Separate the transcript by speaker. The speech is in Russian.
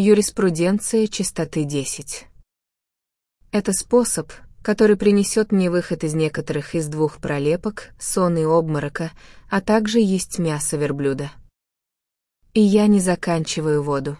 Speaker 1: Юриспруденция чистоты 10. Это способ, который принесет мне выход из некоторых из двух пролепок, сон и обморока, а также есть мясо верблюда. И я не заканчиваю воду.